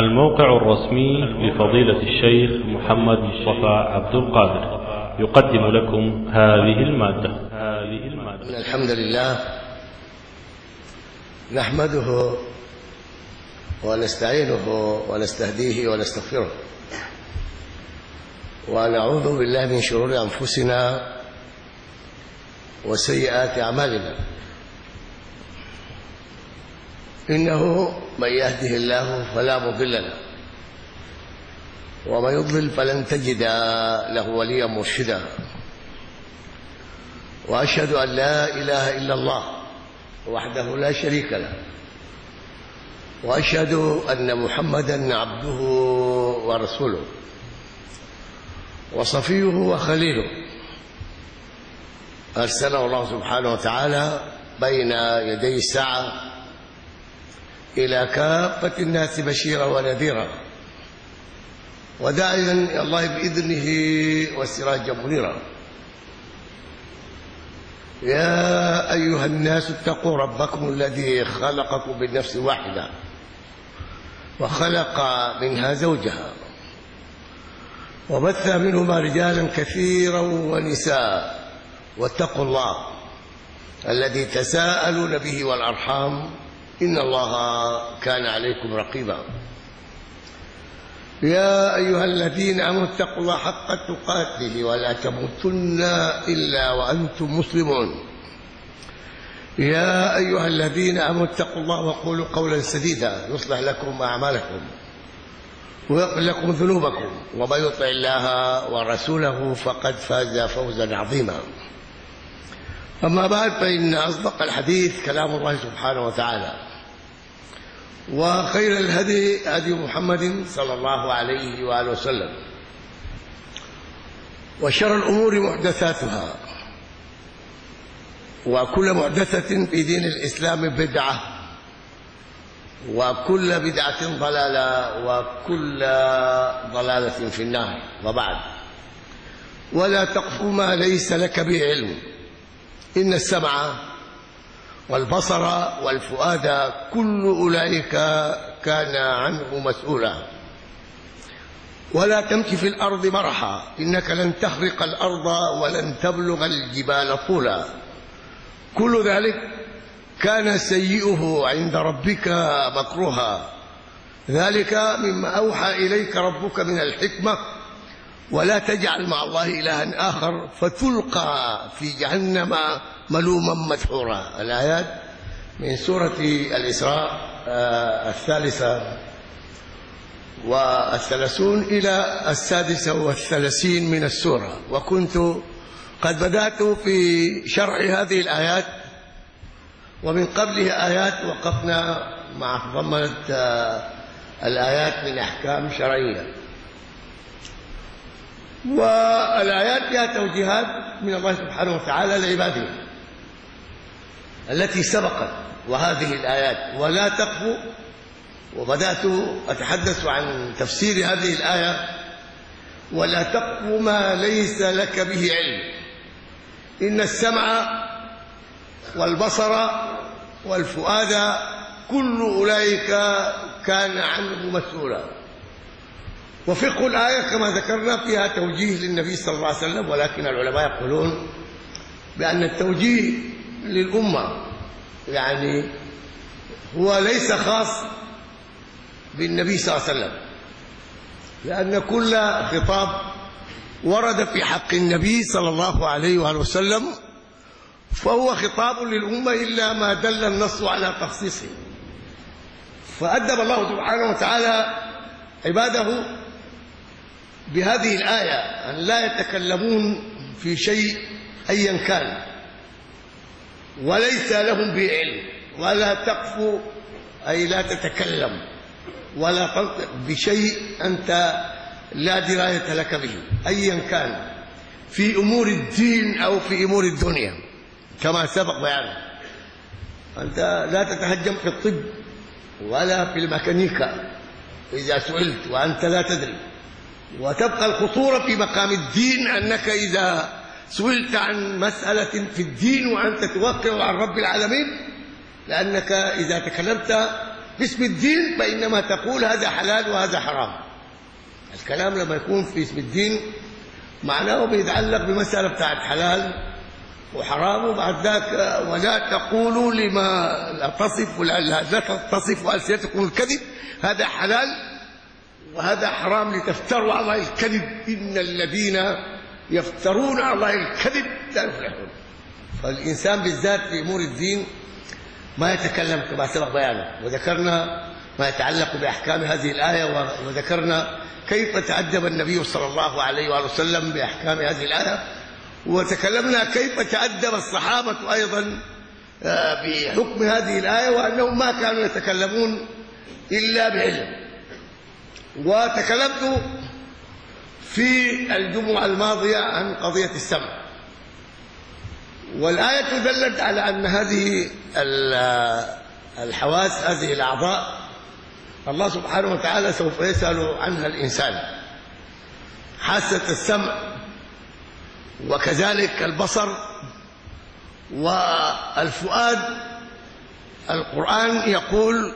الموقع الرسمي لفضيلة الشيخ محمد مصطفى عبد القادر. يقدم لكم هذه المادة. إن الحمد لله نحمده ونستعينه ونستهديه ونستغفره. ونعوذ بالله من شرور أنفسنا وسيئات أعمالنا. إنه من يهده الله فلا مضل له. ومن يضلل فلن تجد له وليا مرشدا. وأشهد أن لا إله إلا الله وحده لا شريك له. وأشهد أن محمدا عبده ورسوله. وصفيه وخليله. أرسله الله سبحانه وتعالى بين يدي الساعة إلى كافة الناس بشيرا ونذيرا. وداعيا إلى الله بإذنه وسراجا منيرا. يا أيها الناس اتقوا ربكم الذي خلقكم من نفس واحدة وخلق منها زوجها وبث منهما رجالا كثيرا ونساء. واتقوا الله الذي تساءلون به والأرحام. إن الله كان عليكم رقيبا. يا أيها الذين آمنوا اتقوا الله حق تقاته ولا تموتن إلا وأنتم مسلمون. يا أيها الذين آمنوا اتقوا الله وقولوا قولا سديدا يصلح لكم أعمالكم ويغفر لكم ذنوبكم ومن يطع الله ورسوله فقد فاز فوزا عظيما. أما بعد فإن أصدق الحديث كلام الله سبحانه وتعالى. وخير الهدي هدي محمد صلى الله عليه وآله وسلم. وشر الأمور محدثاتها. وكل محدثة في دين الإسلام بدعة. وكل بدعة ضلالة. وكل ضلالة في النار. وبعد. ولا تقف ما ليس لك به علم. إن السمع والبصر والفؤاد كل أولئك كان عنه مسؤولا. ولا تمشي في الأرض مرحا إنك لن تخرق الأرض ولن تبلغ الجبال طولا. كل ذلك كان سيئه عند ربك مكروها. ذلك مما أوحى إليك ربك من الحكمة. ولا تجعل مع الله إلها آخر فتلقى في جهنم ملوما مدحورا. الآيات من سورة الإسراء الثالثة والثلاثون إلى السادسة والثلاثين من السورة. وكنت قد بدأت في شرح هذه الآيات ومن قبله آيات وقفنا مع ضمنت الآيات من أحكام شرعية. والآيات فيها توجيهات من الله سبحانه وتعالى لعباده. التي سبقت وهذه الآيات. ولا تقف وبدأت أتحدث عن تفسير هذه الآية. ولا تقف ما ليس لك به علم. إن السمع والبصر والفؤاد كل أولئك كان عنه مسؤولا. وفقه الآية كما ذكرنا فيها توجيه للنبي صلى الله عليه وسلم ولكن العلماء يقولون بأن التوجيه للأمة. يعني هو ليس خاص بالنبي صلى الله عليه وسلم لأن كل خطاب ورد في حق النبي صلى الله عليه وآله وسلم فهو خطاب للأمة إلا ما دل النص على تخصيصه. فأدب الله سبحانه وتعالى عباده بهذه الآية أن لا يتكلمون في شيء أيا كان. وليس لهم به علم ولا تقف أي لا تتكلم ولا تنطق بشيء أنت لا دراية لك به أيا كان في أمور الدين أو في أمور الدنيا كما سبق بيانه أنت لا تتهجم في الطب ولا في الميكانيكا إذا سئلت وأنت لا تدري. وتبقى الخطورة في مقام الدين أنك إذا سئلت عن مسألة في الدين وأنت توقع عن رب العالمين؟ لأنك إذا تكلمت باسم الدين فإنما تقول هذا حلال وهذا حرام. الكلام لما يكون في اسم الدين معناه بيتعلق بمسألة بتاعت حلال وحرام وبعد ذاك ولا تقولوا لما لا تصف لا تصف ألسنتكم الكذب هذا حلال وهذا حرام لتفتروا على الكذب. إن الذين يفترون على الله الكذب. لا يفلحون. فالإنسان بالذات في أمور الدين ما يتكلم كما سبق بيانه. وذكرنا ما يتعلق بأحكام هذه الآية وذكرنا كيف تأدب النبي صلى الله عليه وآله وسلم بأحكام هذه الآية. وتكلمنا كيف تأدب الصحابة أيضا بحكم هذه الآية وأنهم ما كانوا يتكلمون إلا بعلم. وتكلمت في الجمعة الماضية عن قضية السمع. والآية دلت على أن هذه الحواس هذه الأعضاء الله سبحانه وتعالى سوف يسأل عنها الإنسان. حاسة السمع وكذلك البصر والفؤاد. القرآن يقول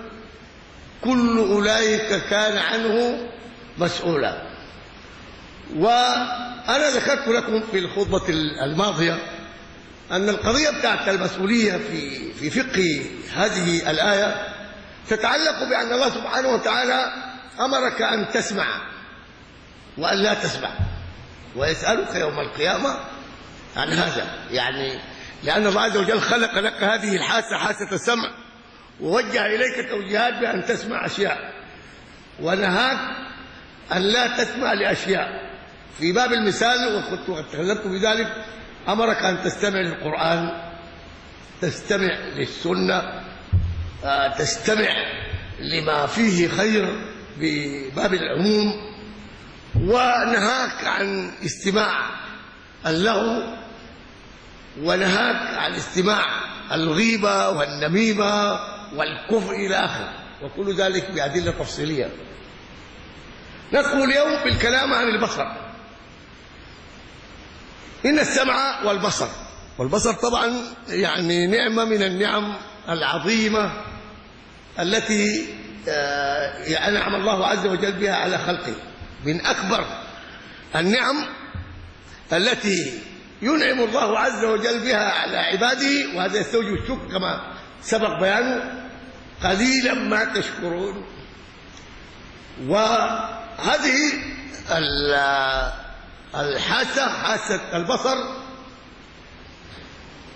كل أولئك كان عنه مسؤولا. وأنا ذكرت لكم في الخطبة الماضية أن القضية بتاعت المسؤولية في في فقه هذه الآية تتعلق بأن الله سبحانه وتعالى أمرك أن تسمع وأن لا تسمع ويسألك يوم القيامة عن هذا. يعني لأن الله عز وجل خلق لك هذه الحاسة حاسة السمع ووجه إليك توجيهات بأن تسمع أشياء ونهاك أن لا تسمع لأشياء. في باب المثال وكنت تكلمت بذلك أمرك أن تستمع للقرآن تستمع للسنة تستمع لما فيه خير بباب العموم ونهاك عن استماع اللغو ونهاك عن استماع الغيبة والنميمة والكفر إلى آخره. وكل ذلك بأدلة تفصيلية. ندخل اليوم بالكلام عن البصر إن السمع والبصر. والبصر طبعا يعني نعمة من النعم العظيمة التي أنعم الله عز وجل بها على خلقه. من أكبر النعم التي ينعم الله عز وجل بها على عباده وهذا يستوجب الشكر كما سبق بيانه قليلا ما تشكرون. وهذه الحاسة حاسة البصر.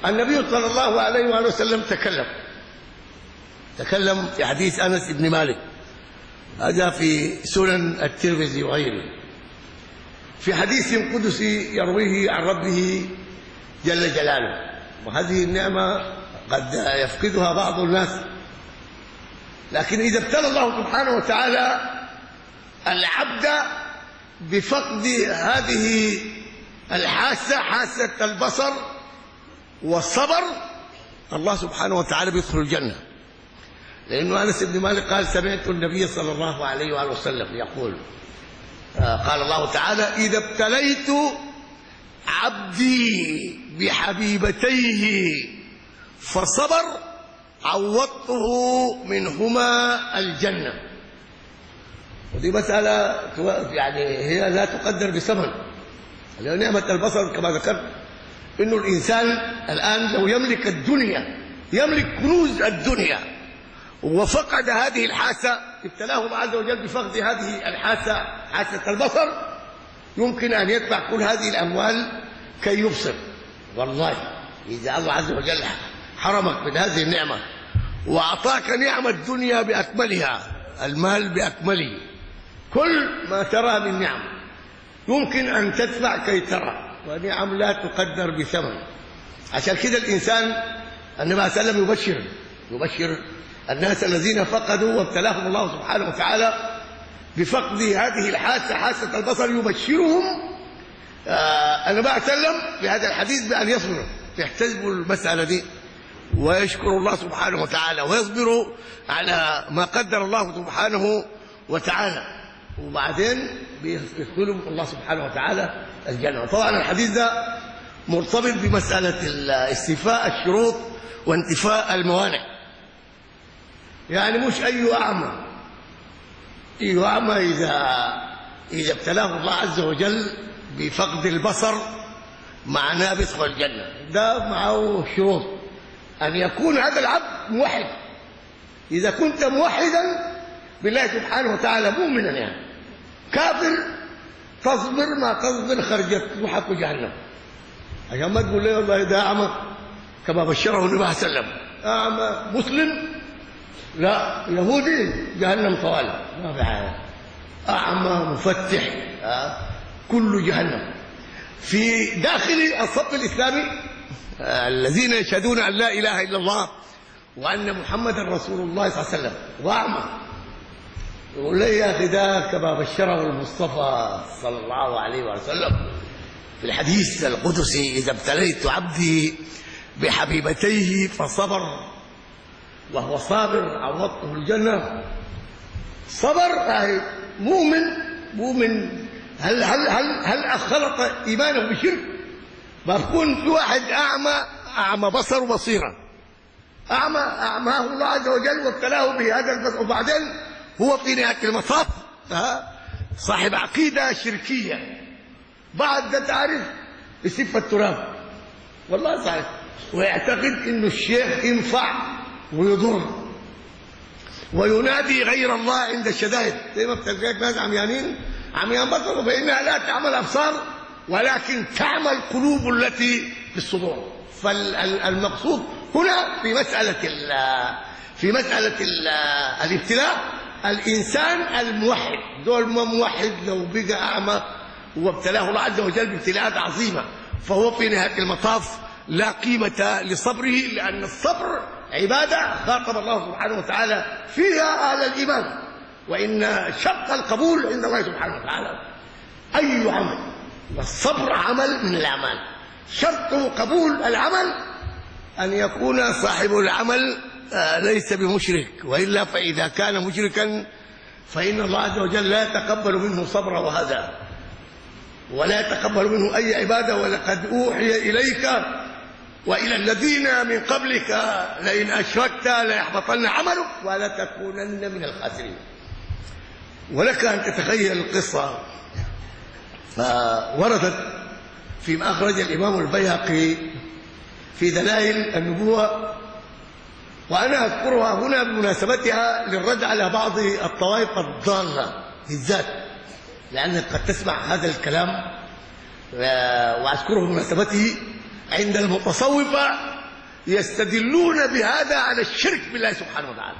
النبي صلى الله عليه وآله وسلم تكلم. تكلم في حديث أنس بن مالك. هذا في سنن الترمذي وغيره. في حديث قدسي يرويه عن ربه جل جلاله. وهذه النعمة قد يفقدها بعض الناس. لكن إذا ابتلى الله سبحانه وتعالى العبد بفقد هذه الحاسة حاسة البصر والصبر الله سبحانه وتعالى بيدخل الجنة. لأنه أنس بن مالك قال سمعت النبي صلى الله عليه وآله وسلم يقول قال الله تعالى إذا ابتليت عبدي بحبيبتيه فصبر عوضته منهما الجنة. ودي مسألة يعني هي لا تقدر بثمن لأن نعمة البصر كما ذكرت إنه الإنسان الآن لو يملك الدنيا يملك كنوز الدنيا وفقد هذه الحاسة ابتلاه الله عز وجل بفقد هذه الحاسة حاسة البصر يمكن أن يدفع كل هذه الأموال كي يبصر. والله إذا الله عز وجل حرمك من هذه النعمة وأعطاك نعمة الدنيا بأكملها المال بأكمله. كل ما ترى من نعم. يمكن أن تدفع كي ترى ونعم لا تقدر بثمن. عشان كده الإنسان النبي عليه وسلم يبشر يبشر الناس الذين فقدوا وابتلاهم الله سبحانه وتعالى بفقد هذه الحاسة حاسة البصر يبشرهم. النبي عليه وسلم بهذا الحديث بأن يصبروا يحتسبوا المسألة دي ويشكروا الله سبحانه وتعالى ويصبروا على ما قدر الله سبحانه وتعالى. وبعدين بيدخلهم الله سبحانه وتعالى الجنة. طبعا الحديث ده مرتبط بمسألة استيفاء الشروط وانتفاء الموانع. يعني مش أي اعمى أي اعمى اذا إذا ابتلاه الله عز وجل بفقد البصر معناه بيدخل الجنة. ده معه شروط. أن يكون هذا العبد موحد. إذا كنت موحدا بالله سبحانه وتعالى مؤمنا يعني. كافر تصبر ما تصبر خرجت روحك جهنم. عشان ما تقول لي والله ده أعمى كما بشره النبي عليه وسلم. أعمى مسلم؟ لا يهودي جهنم طوال. ما في حاجة. أعمى مفتح. آه. كل جهنم. في داخل الصف الإسلامي آه، الذين يشهدون أن لا إله إلا الله وأن محمدا رسول الله صلى الله عليه وسلم. وأعمى. يقول لي يا أخي ده كما بشره المصطفى صلى الله عليه وسلم. في الحديث القدسي إذا ابتليت عبدي بحبيبتيه فصبر وهو صابر عوضته الجنة. صبر؟ اهي مؤمن مؤمن. هل هل هل هل خلط إيمانه بشرك؟ ما بكون في واحد أعمى أعمى بصر وبصيرة. أعمى أعماه الله عز وجل وابتلاه بهذا البصر. وبعدين هو في نهاية المطاف صاحب عقيدة شركية. بعد ده تعرف يسف التراب. والله صحيح ويعتقد إنه الشيخ ينفع ويضر. وينادي غير الله عند الشدائد. زي ما بتلقاك ناس عميانين عميان بصر فانها لا تعمل أبصار ولكن تعمل القلوب التي في الصدور. فالمقصود هنا في مسألة في مسألة الابتلاء الإنسان الموحد دول ما موحد لو بقى اعمى وابتلاه الله عز وجل بابتلاءات عظيمة فهو في نهاية المطاف لا قيمة لصبره لأن الصبر عبادة خاطب الله سبحانه وتعالى فيها أهل الإيمان. وإن شرط القبول عند الله سبحانه وتعالى. اي عمل والصبر عمل من الأعمال. شرط قبول العمل أن يكون صاحب العمل ليس بمشرك وإلا فإذا كان مشركا فإن الله عز وجل لا يتقبل منه صبره وهذا ولا يتقبل منه أي عبادة ولقد أوحي إليك وإلى الذين من قبلك لئن أشركت ليحبطن عملك ولتكونن من الخاسرين. ولك أن تتخيل القصة. فوردت فيما أخرج الإمام البيهقي في دلائل النبوة وأنا أذكرها هنا بمناسبتها للرد على بعض الطوائف الضالة بالذات لأنك قد تسمع هذا الكلام وأذكره بمناسبته عند المتصوفه يستدلون بهذا على الشرك بالله سبحانه وتعالى.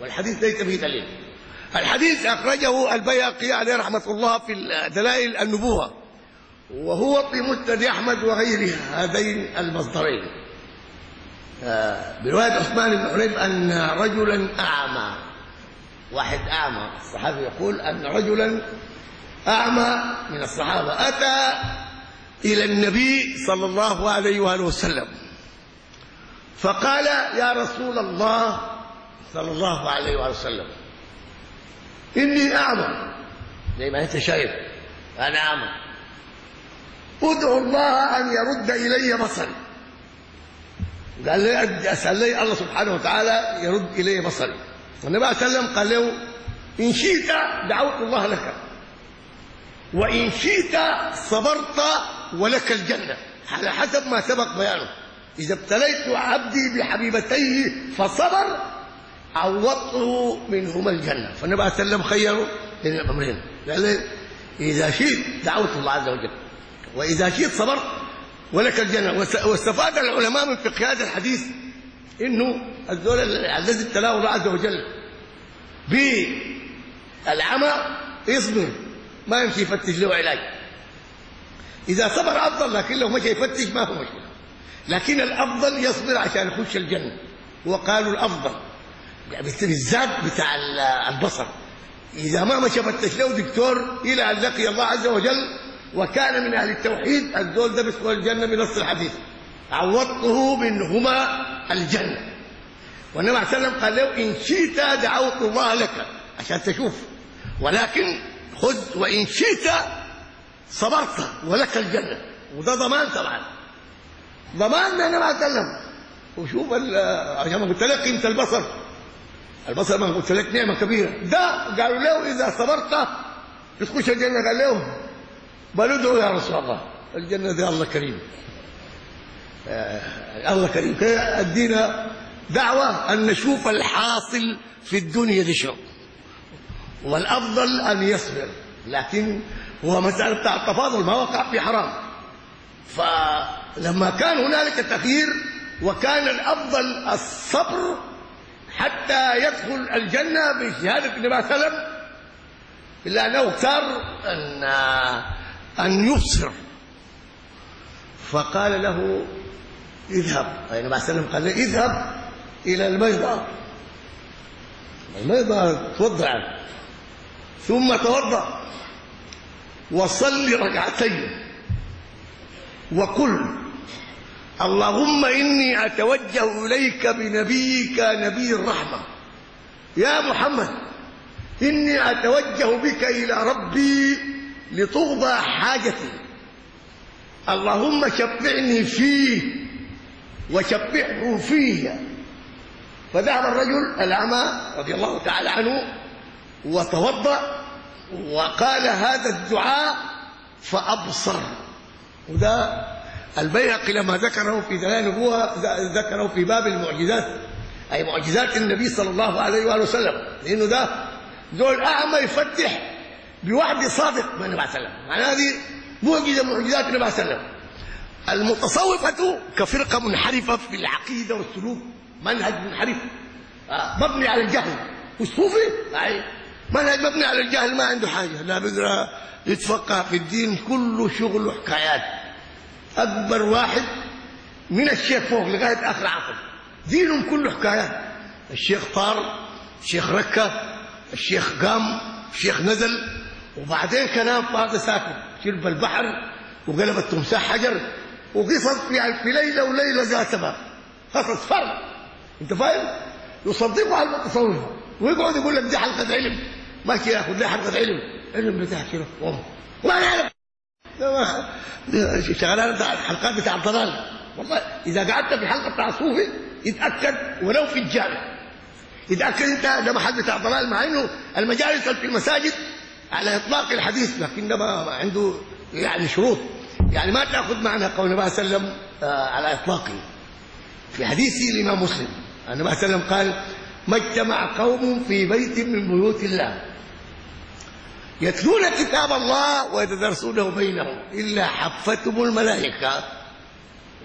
والحديث ليس فيه دليل. الحديث أخرجه البيهقي عليه رحمة الله في دلائل النبوة وهو في مسند أحمد وغيره هذين المصدرين. برواية عثمان بن حنيف أن رجلا أعمى. واحد أعمى. الصحابي يقول أن رجلا أعمى من الصحابة. أتى إلى النبي صلى الله عليه وآله وسلم. فقال يا رسول الله صلى الله عليه وآله وسلم إني أعمى. زي ما أنت شايف أنا أعمى. ادعو الله أن يرد إلي بصري. قال لي أسأل لي الله سبحانه وتعالى يرد الي بصري. والنبي عليه وسلم قال له إن شئت دعوت الله لك وإن شئت صبرت ولك الجنة. على حسب ما سبق بيانه. إذا ابتليت عبدي بحبيبتيه فصبر عوضته منهما الجنة. فالنبي عليه وسلم خيره بين الأمرين. قال لي إذا شئت دعوت الله عز وجل وإذا شئت صبرت ولك الجنة. واستفاد العلماء من فقه هذا الحديث إنه الذول الذي ابتلاه الله عز وجل بالعمى يصبر ما يمشي يفتش له علاج. إذا صبر أفضل لكن لو مشى يفتش ما هو مشكلة. لكن الأفضل يصبر عشان يخش الجنة. وقالوا الأفضل. بالذات بتاع البصر. إذا ما مشى فتش له دكتور إلى أن لقي الله عز وجل وكان من أهل التوحيد الدول ده بيدخل الجنة بنص الحديث. عوضته منهما الجنة. والنبي عليه وسلم قال له إن شئت دعوت الله لك. عشان تشوف. ولكن خذ وإن شئت صبرت ولك الجنة. وده ضمان طبعا. ضمان النبي عليه وسلم. وشوف عشان ما قلت لك قيمة البصر. البصر ما قلت لك نعمة كبيرة. ده قالوا له إذا صبرت تخش الجنة. قال له بل ادعوا يا رسول الله. الجنة دي الله كريم. آه الله كريم. كده ادينا دعوة أن نشوف الحاصل في الدنيا دي شو والأفضل أن يصبر. لكن هو مسألة بتاع التفاضل ما وقع في حرام. فلما كان هنالك تخيير وكان الأفضل الصبر حتى يدخل الجنة بشهادة النبي صلى الله عليه وسلم إلا أنه اختار أن أن يبصر. فقال له اذهب. النبي صلى الله عليه وسلم قال له اذهب إلى البيضاء البيضاء توضع. ثم توضأ. وصل ركعتين. وقل اللهم إني أتوجه إليك بنبيك نبي الرحمة. يا محمد إني أتوجه بك إلى ربي لتقضى حاجتي. اللهم شفعني فيه وشفعه فيه. فذهب الرجل الاعمى رضي الله تعالى عنه وتوضأ وقال هذا الدعاء فأبصر. وده البيهقي لما ذكره في دلائل النبوه ذكره في باب المعجزات. أي معجزات النبي صلى الله عليه وآله وسلم. لأنه ده دول أعمى يفتح بوعد صادق من النبي صلى الله عليه وسلم. هذه معجزة معجزات النبي صلى الله عليه وسلم. المتصوفة كفرقة منحرفة في العقيدة والسلوك منهج منحرف. مبني على الجهل. والصوفي؟ منهج مبني على الجهل ما عنده حاجة. لا بيقرا يتفقه في الدين كله شغل وحكايات أكبر واحد من الشيخ فوق لغاية آخر عصر. دينهم كله حكايات. الشيخ طار الشيخ ركة الشيخ قام الشيخ نزل. وبعدين كلام فاضي ساكت شرب البحر وقلب التمساح حجر وقصص في في ليلة وليلة ذات باب قصص فرق أنت فاهم؟ يصدقوا على المتصوفه ويقعد يقول لك دي حلقة علم. ماشي يأخذ لها حلقة علم. علم بتاع شنو؟ وما يعرف شغلانه بتاع الحلقات بتاع الضلال. والله إذا قعدت في حلقة بتاع صوفي يتأكد ولو في الجامع. يتأكد إنت ده محل بتاع ضلال مع انه المجالس في المساجد على إطلاق الحديث لكن ده ما عنده يعني شروط. يعني ما تأخذ معنى قول النبي صلى الله عليه وسلم على إطلاقه. في حديث الإمام مسلم النبي صلى الله عليه وسلم قال ما اجتمع قوم في بيت من بيوت الله. يتلون كتاب الله ويتدرسونه بينهم إلا حفتهم الملائكة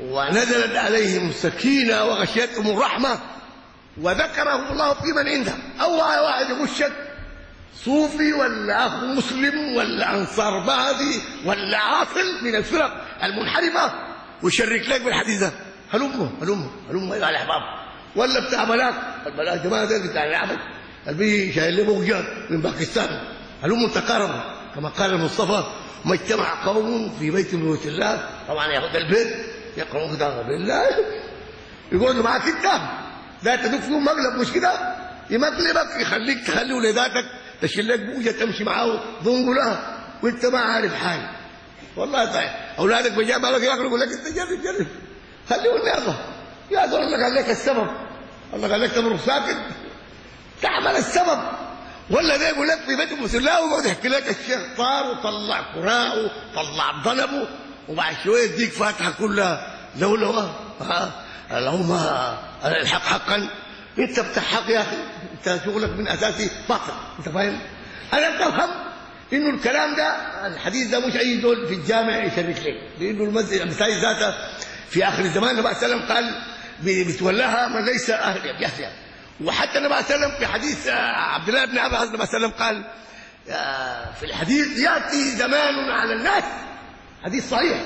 ونزلت عليهم السكينة وغشيتهم الرحمة وذكرهم الله في من عنده أو واحد يغشك صوفي ولا اخ مسلم ولا انصار بعضي ولا عاطل من الفرق المنحرفه ويشرك لك بالحديث ده. هلمه هلمه هلمه ايها الأحباب. ولا بتاع ملاك. الملاك جماعة ده بتاع العمل. اللي شايل له موجات من باكستان. هلموا تقاربوا كما قال المصطفى ما اجتمع قوم في بيت من بيوت الله. طبعا ياخذ البيت يقرأوا كتاب بالله. يقعدوا معاك انت ده تدوك فيهم مقلب مش كده؟ يمقلبك يخليك تخلي ولاداتك تشيل لك بوجة تمشي معاه ضنقلها وانت ما عارف حاجة. والله طيب أولادك بجاب لك يأكلوا يقول لك انت جرب جرب. خليهم يرضى يا دول الله قال لك السبب؟ الله قال لك تمر ساكت تعمل السبب. ولا ده يقول لك في بيت المسلم ويقعد يحكي لك الشيخ طار وطلع كراعه وطلع ضنبه وبعد شوية يديك فاتحة كلها. لولوه ها اللهم الحق حقا. انت بتحق يا أخي. انت شغلك من أساسي باطل أنت فاهم؟ أنا بفهم إنه الكلام ده الحديث ده مش أي دول في الجامع يشرك لك لأنه المسجد المساجد ذاتها في آخر الزمان النبي صلى الله عليه وسلم قال بتولاها من ليس أهل يحيى وحتى النبي صلى الله عليه وسلم في حديث عبد الله بن عباس النبي صلى الله عليه وسلم قال في الحديث يأتي زمان على الناس حديث صحيح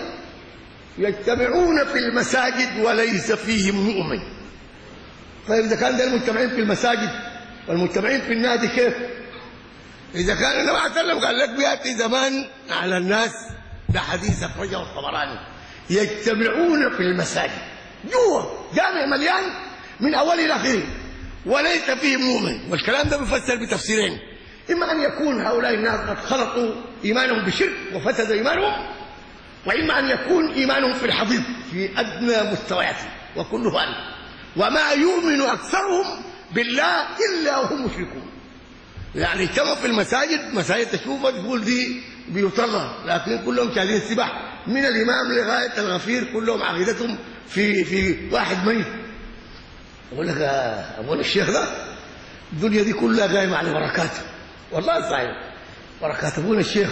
يجتمعون في المساجد وليس فيهم مؤمن. طيب إذا كان ده المجتمعين في المساجد والمجتمعين في النادي كيف؟ إذا كان النبي عليه وسلم قال لك بيأتي زمان على الناس ده حديث اخرجه الطبراني يجتمعون في المساجد. جوه جامع مليان من اوله إلى آخره. وليس فيه مؤمن. والكلام ده بيفسر بتفسيرين. إما أن يكون هؤلاء الناس قد خلطوا إيمانهم بشرك وفسد إيمانهم وإما أن يكون إيمانهم في الحضيض في أدنى مستوياته وكل ذلك وما يؤمن أكثرهم بالله إلا وهم مشركون. يعني اجتمعوا في المساجد مساجد تشوفها تقول دي بيوت الله لكن كلهم شايلين سباح من الإمام لغاية الغفير كلهم عقيدتهم في في واحد ميت. يقول لك ابونا الشيخ ده الدنيا دي كلها قايمة على بركاته. والله صحيح. بركات أبونا الشيخ.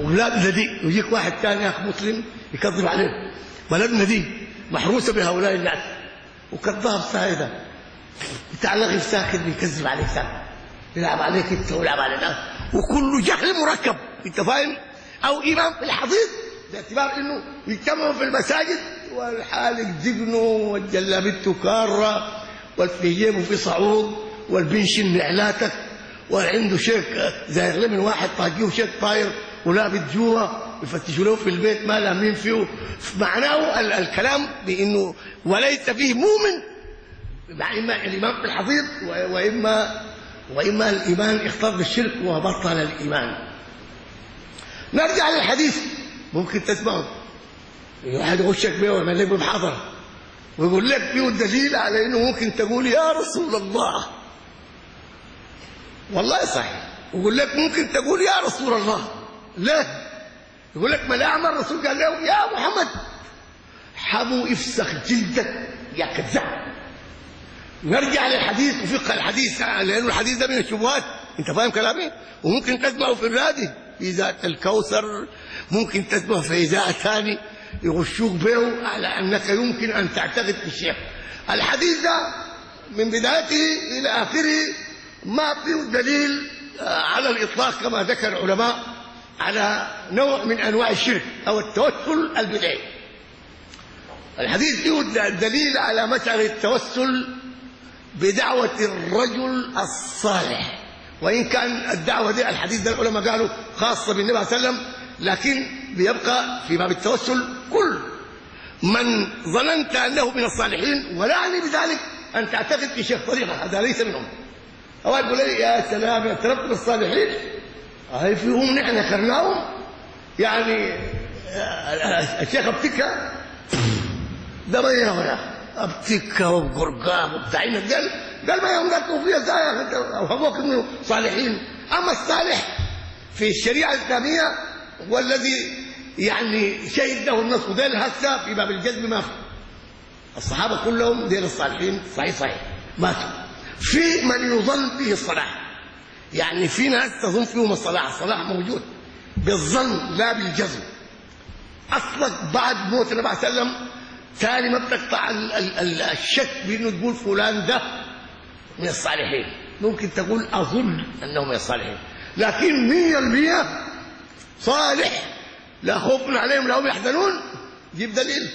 وبلادنا دي ويجيك واحد ثاني أخ مسلم يكذب عليه. بلدنا دي محروسة بهؤلاء الناس. وكذاب سايده لغي ساكت بيكذب عليك ساكت يلعب عليك أنت ويلعب على الناس وكله جهل مركب أنت فاهم؟ أو امام في الحضيض باعتبار إنه يجتمعوا في المساجد. والحالق دقنه والجلابته كارة والفي جيبه في صعود والبنشن نعلاتك وعنده شيك زي من واحد طاقيه شيك طاير ولابس جوا يفتشوا له في البيت ما لامين فيه معناه ال الكلام بإنه وليس فيه مؤمن إما الإمام في الحفيظ واما وإما الإيمان اختار بالشرك وبطل الإيمان. نرجع للحديث. ممكن تسمعه. واحد يغشك بيه لك بمحاضره ويقول لك فيه الدليل على إنه ممكن تقول يا رسول الله. والله صحيح. ويقول لك ممكن تقول يا رسول الله. لا. يقول لك ما الاعمى الرسول قال له يا محمد. حمو افسخ جلدك يا كذاب. نرجع للحديث وفقه الحديث لأنه الحديث ده من الشبهات. أنت فاهم كلامي؟ وممكن تسمعه في الرادي في ذات الكوثر ممكن تسمعه في إذاعة ثاني يغشوك به على أنك يمكن أن تعتقد في الشيخ. الحديث ده من بدايته إلى آخره ما فيه دليل على الإطلاق كما ذكر العلماء على نوع من أنواع الشرك أو التوسل البدعي. الحديث فيه دليل على مسألة التوسل بدعوة الرجل الصالح. وإن كان الدعوة دي الحديث ده العلماء قالوا خاصة بالنبي صلى الله عليه وسلم لكن بيبقى في باب التوسل كل. من ظننت أنه من الصالحين ولا يعني بذلك أن تعتقد في شيخ طريقه هذا ليس منهم. أو يقول لي يا سلام تربط بالصالحين. هاي فيهم نحن ذكرناهم يعني الشيخ ابتكى ده ما يهونا ابتكى وقرقام وبتاعين قال قال ما يوم قال كوفيه إزاي اوهموك إنه صالحين. أما الصالح في الشريعة الإسلامية هو الذي يعني شهد له النص وديل هسه في باب الجذب ما الصحابة كلهم ديل الصالحين. صحيح صحيح. ماتوا. في من يظن فيه الصلاح. يعني في ناس تظن فيهم الصلاح. الصلاح موجود. بالظن لا بالجزم. اصلك بعد موت النبي صلى الله عليه وسلم ثاني ما بتقطع ال ال ال الشك بأنه تقول فلان ده من الصالحين. ممكن تقول أظن انه من الصالحين. لكن مية المية صالح لا خوف عليهم لا هم يحزنون جيب دليل.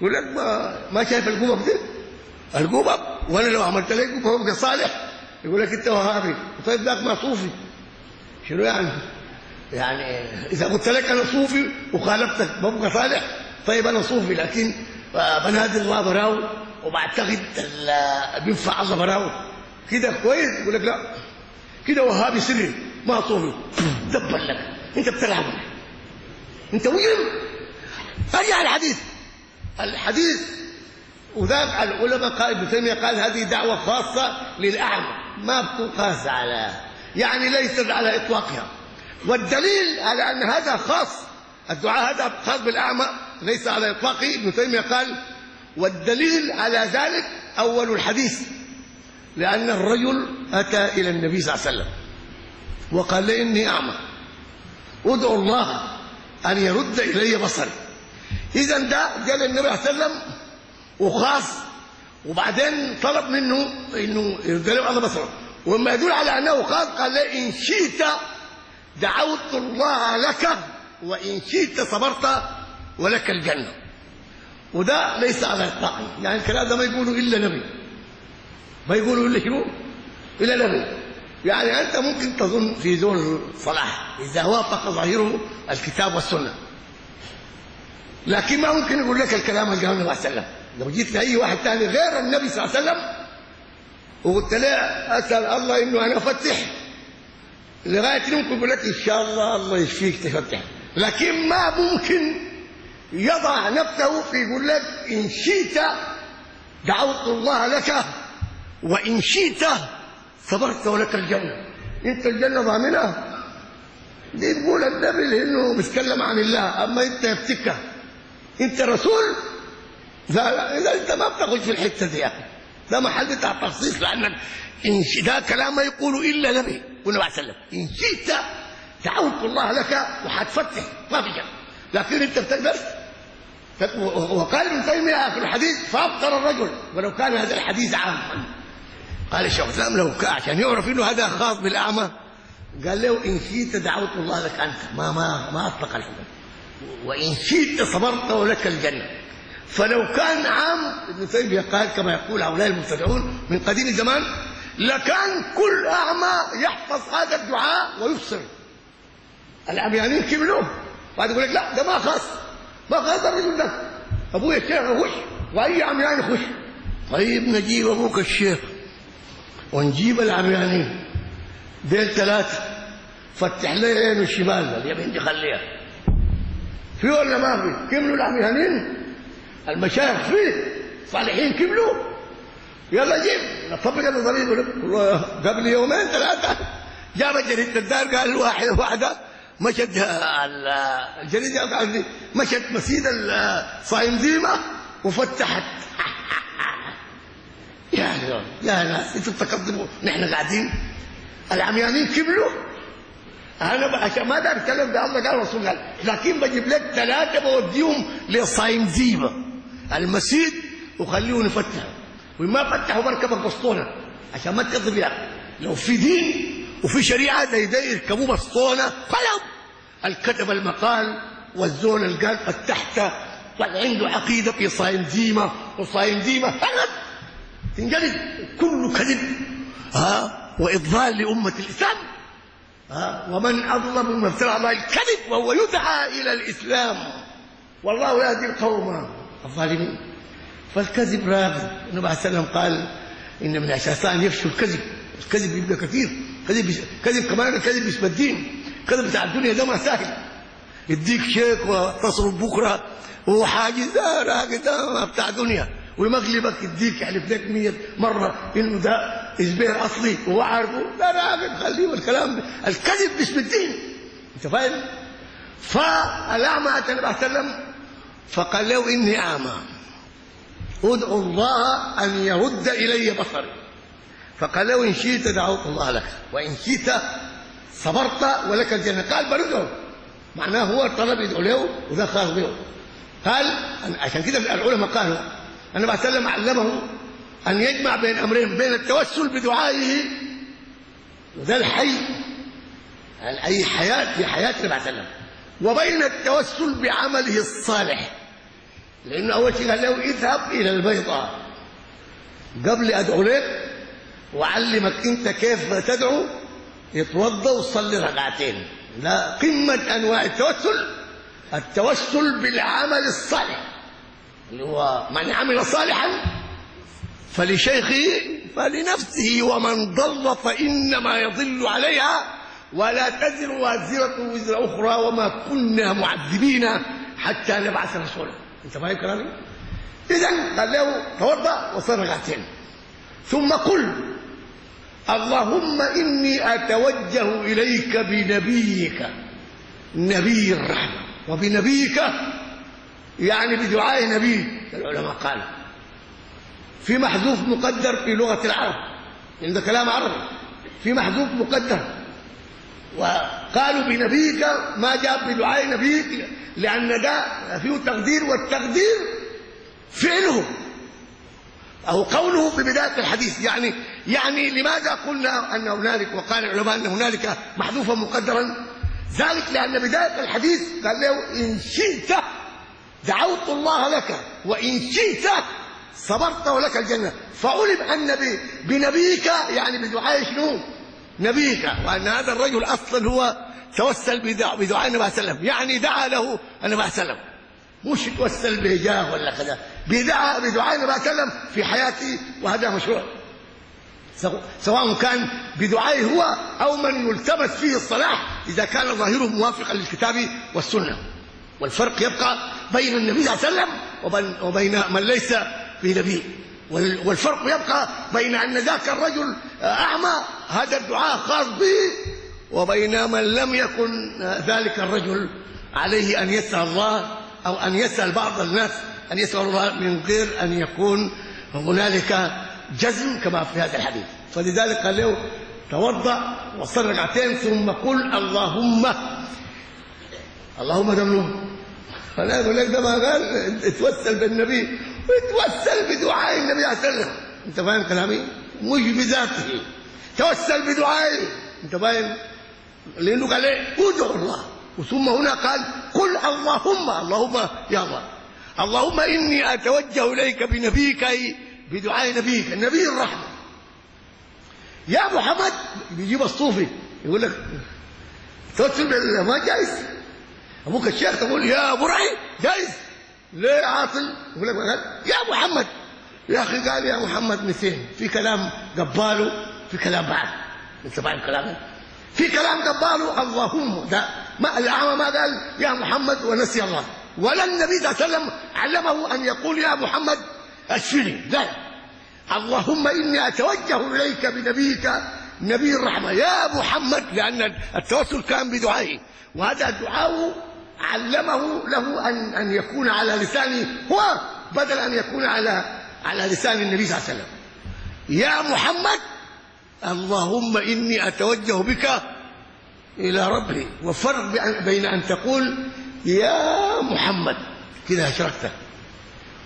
يقول لك ما ما شايف القبب دي؟ القبب وأنا لو عملت لك قبب صالح. يقول لك أنت وهابي. طيب ذاك ما صوفي. شنو يعني؟ يعني إذا قلت لك أنا صوفي وخالفتك ببقى صالح طيب أنا صوفي لكن بنادي الله براو وبعتقد بينفع الله براو. كده كويس؟ يقول لك لا. كده وهابي سري ما صوفي دبر لك. انت بتلعب. انت مجرم. ارجع الحديث. الحديث وذاك العلماء قال ابن تيمية قال هذه دعوة خاصة للأعمى. ما بتقاس على يعني ليست على إطلاقها. والدليل على أن هذا خاص الدعاء هذا خاص بالأعمى ليس على إطلاقه. ابن تيمية قال والدليل على ذلك أول الحديث لأن الرجل أتى إلى النبي صلى الله عليه وسلم وقال لي إني أعمى. ادعو الله أن يرد إلي بصري. إذا ده قال النبي صلى الله عليه وسلم وخاص. وبعدين طلب منه إنه يرد له على بصره وما يدل على أنه خاص قال له إن شئت دعوت الله لك وإن شئت صبرت ولك الجنة. وده ليس على اطلاقه يعني الكلام ده ما يقوله إلا نبي. ما يقوله إلا شنو؟ إلا نبي. يعني أنت ممكن تظن في زول صلاح. إذا وافق ظاهره الكتاب والسنة. لكن ما ممكن يقول لك الكلام اللي قاله النبي صلى الله عليه وسلم. لو جيت لأي واحد ثاني غير النبي صلى الله عليه وسلم وقلت له أسأل الله إنه أنا أفتح. لغاية ممكن يقول لك إن شاء الله الله يشفيك تفتح. لكن ما ممكن يضع نفسه في يقول لك إن شئت دعوت الله لك وإن شئت صبرت ولك الجنة. إنت الجنة ضامنها دي تقول النبي لأنه بيتكلم عن الله. أما إنت يفتكها إنت رسول؟ لا لا إذا أنت ما بتاخذ في الحتة دي أخي. ده محل بتاع تخصيص لأنك إن ده كلام ما يقوله إلا نبي والنبي عليه وسلم. إن شئت دعوت الله لك وحتفتح. ما في شك. لكن انت بتقدر وقال ابن تيمية في الحديث فأبطر الرجل. ولو كان هذا الحديث عاما قال الشيخ الإسلام لو كان عشان يعرف إنه هذا خاص بالأعمى قال له إن شئت دعوت الله لك أنت. ما ما ما أطلق الحكم وإن شئت صبرت ولك الجنة. فلو كان عام ابن تيمية قال كما يقول هؤلاء المبتدعون من قديم الزمان لكان كل أعمى يحفظ هذا الدعاء ويبصر. العميانين كملوه بعد يقول لك لا ده ما خاص. ما خاص الرجل ده. ابويا الشيخ يخش وأي عميان يخش. طيب نجيب أبوك الشيخ ونجيب العميانين. ديل ثلاثة فتح لي عينه الشمال. اليمين دي خليها. في ولا ما في؟ كملوا العميانين. المشايخ فيه. صالحين كملوا. يلا جيب. نطبق النظريه قبل يومين ثلاثة جاب جريده الدار قال واحد واحدة. مشت ال- الجريدة قال لي مشت مسيد الصايم ديمه وفتحت. يا يا ناس أنتوا تقدموا نحن قاعدين العميانين كملوا أنا عشان ما أقدر أتكلم ده الله قال الرسول قال لكن بجيب لك ثلاثة بوديهم لصايم ديمه المسيد وخليهم يفتحوا. وما فتحوا بركب البسطونه عشان ما تقضي لو في دين وفي شريعة زي ده يركبوا بسطونه خلاص الكتب المقال والزول اللي قال فتحت وعنده عقيدة في وصايم ديمه فقط تنجلد كله كذب. ها؟ وإضلال لأمة الإسلام. ها؟ ومن أظلم ممن افترى على الكذب وهو يدعى إلى الإسلام. والله يهدي القوم. الظالمين. فالكذب راغب. النبي عليه السلام قال إن من الشيطان يفشو الكذب. الكذب يبقى كثير كذب كذب كمان الكذب مش بالدين الكذب بتاع الدنيا ده ما سهل. يديك شيك وتصرف بكرة وهو حاجز ده راجل ده بتاع دنيا. ويمغلبك يديك يحلف لك 100 مرة إنه ده اشبيه أصلي وهو عارفه. لا راجل خليه والكلام ده. الكذب مش بالدين أنت فاهم؟ فالاعمى اتى النبي عليه وسلم فقال له إني أعمى. ادعو الله أن يرد إلي بصري. فقال له إن شئت دعوت الله لك. وإن شئت صبرت ولك الجنة. قال برده معناه هو طلب يدعو له وده خاص به. قال عشان كده العلماء قالوا النبي صلى الله عليه وسلم علمه أن يجمع بين أمرين بين التوسل بدعائه وده الحي أي حياة في حياة النبي صلى الله عليه وسلم. وبين التوسل بعمله الصالح. لأنه أول شيء قال له اذهب إلى البيضاء. قبل أدعو لك واعلمك انت كيف تدعو يتوضأ وصلي ركعتين. لا قمة أنواع التوسل التوسل بالعمل الصالح. اللي هو من عمل صالحا فلشيخه فلنفسه ومن ضل فإنما يضل عليها ولا تزر وازرة وزر أخرى وما كنا معذبين حتى نبعث رسولا. انت فاهم كلامي؟ اذا قال له توضأ وصلي ركعتين. ثم قل اللهم إني أتوجه إليك بنبيك نبي الرحمة. وبنبيك يعني بدعاء نبيك العلماء قالوا في محذوف مقدر في لغة العرب. عند كلام عربي. في محذوف مقدر. وقالوا بنبيك ما جاء بدعاء نبيك لأن ده فيه تقدير والتقدير فعله. أو قوله في بداية الحديث يعني يعني لماذا قلنا أن هنالك وقال العلماء أن هنالك محذوفا مقدرا؟ ذلك لأن بداية الحديث قال له إن شئت دعوت الله لك وإن شئت صبرت ولك الجنة. فعلم أن بنبيك يعني بدعاء شنو؟ نبيك وأن هذا الرجل أصلا هو توسل بدع- بدعاء النبي صلى الله عليه وسلم يعني دعا له النبي صلى الله عليه وسلم. مش يتوسل بهجاه ولا كذا. بدعاء بدعاء عليه وسلم في حياته وهذا مشروع. سو- سواء كان بدعائه هو أو من يلتمس فيه الصلاح إذا كان ظاهره موافقا للكتاب والسنة. والفرق يبقى بين النبي صلى الله عليه وسلم وبين- من ليس بنبي. والفرق يبقى بين أن ذاك الرجل أعمى هذا الدعاء خاص به وبين من لم يكن ذلك الرجل عليه أن يسأل الله أو أن يسأل بعض الناس أن يسأل الله من غير أن يكون هنالك جزم كما في هذا الحديث. فلذلك قال له توضأ وصل ركعتين ثم قل اللهم اللهم دمنه فلا يقول لك ده ما قال اتوسل بالنبي واتوسل بدعاء النبي عليه وسلم. أنت فاهم كلامي؟ مش بذاته توسل بدعائه أنت فاهم؟ لأنه قال إيه؟ ادعو الله. وثم هنا قال قل اللهم اللهم يا الله اللهم إني أتوجه إليك بنبيك اي بدعاء نبيك النبي الرحمة. يا محمد بيجيب الصوفي يقول لك توسل ما جايز؟ أبوك الشيخ تقول يا أبو رعي جايز؟ ليه عاطل؟ يقول لك يا محمد. يا أخي قال يا محمد 200 في كلام قباله في كلام بعد. انت فاهم كلامي في كلام قباله اللهم ده ما الأعمى ما قال؟ يا محمد ونسي الله. ولا النبي صلى الله عليه وسلم علمه أن يقول يا محمد أشفني. لا. اللهم إني أتوجه إليك بنبيك نبي الرحمة. يا محمد لأن التوسل كان بدعائه. وهذا الدعاء علمه له أن أن يكون على لسانه. هو بدل أن يكون على على لسان النبي صلى الله عليه وسلم. يا محمد اللهم إني أتوجه بك إلى ربي. وفرق بين أن تقول يا محمد. كده أشركت.